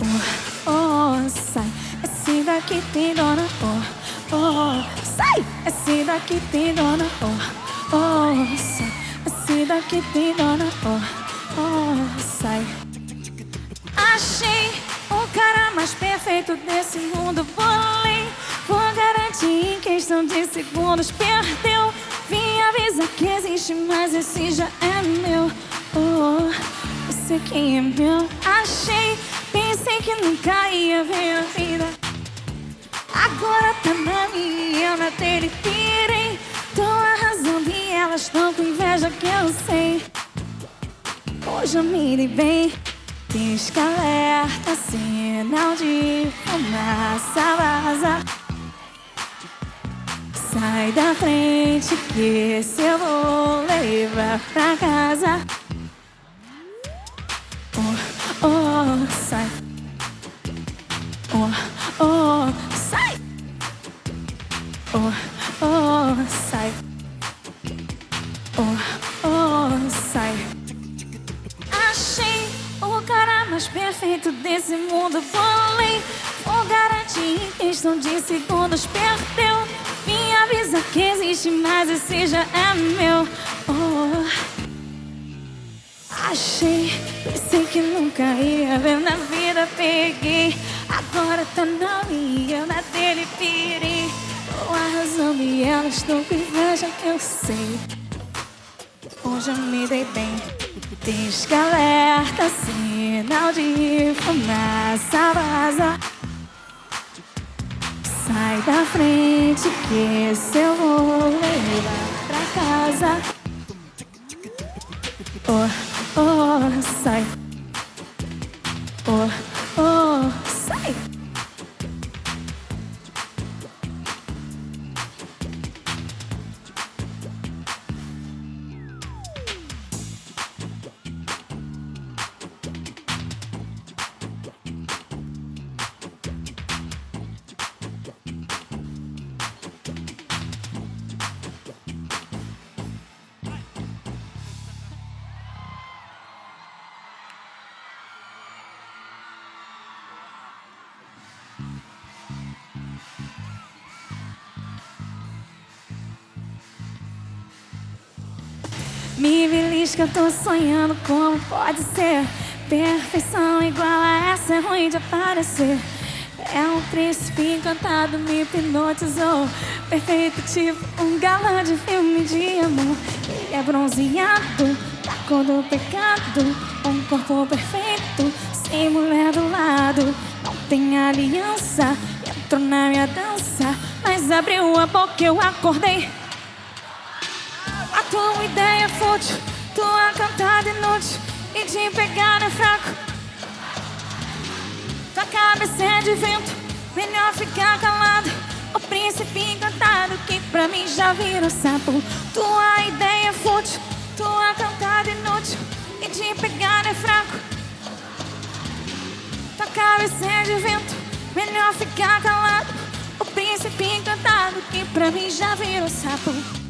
Oh, oh, sai, esse daqui tem dona. Oh, oh, sai, esse daqui tem dona. Oh, oh, sai, esse daqui tem dona. Oh, oh, sai. Achei o cara mais perfeito desse mundo. Vou vou garantir em questão de segundos. Perdeu, vim avisar que existe, mas esse já é meu. Oh, esse aqui é meu. Achei, que nunca ia ver a vida. Agora tá na minha, na dele pirei. Tô arrasando e elas tão com inveja que eu sei. Hoje eu me dei bem. Pisca alerta, sinal de fumaça vaza. Sai da frente que esse eu vou levar pra casa. Oh, oh, sai. Oh, oh, sai. Oh, oh, sai. Oh, oh, sai. Achei o cara mais perfeito desse mundo. Falei, vou garantir em questão de segundos. Perdeu, me avisa que existe, mas esse já é meu. Oh, achei, pensei que nunca ia ver na vida. Peguei, agora tá na minha, na dele pirei. Tô arrasando e elas estão com inveja que eu sei. Hoje eu me dei bem. Pisca alerta, sinal de fumaça vaza. Sai da frente que esse eu vou levar pra casa. Oh, oh, sai. Me belisca, eu tô sonhando como pode ser. Perfeição igual a essa é ruim de aparecer. É um príncipe encantado, me hipnotizou. Perfeito tipo um galã de filme de amor. Ele é bronzeado, da cor do pecado. Um corpo perfeito, sem mulher do lado. Não tem aliança, entrou na minha dança. Mas abriu a boca eu acordei tua ideia é fútil, tua cantada inútil E de pegar é fraco. Tua cabeça é de vento, melhor ficar calado. O príncipe encantado que pra mim já virou sapo. Tua ideia é fútil, tua cantada inútil E de pegar é fraco. Tua cabeça é de vento, melhor ficar calado. O príncipe encantado que pra mim já virou sapo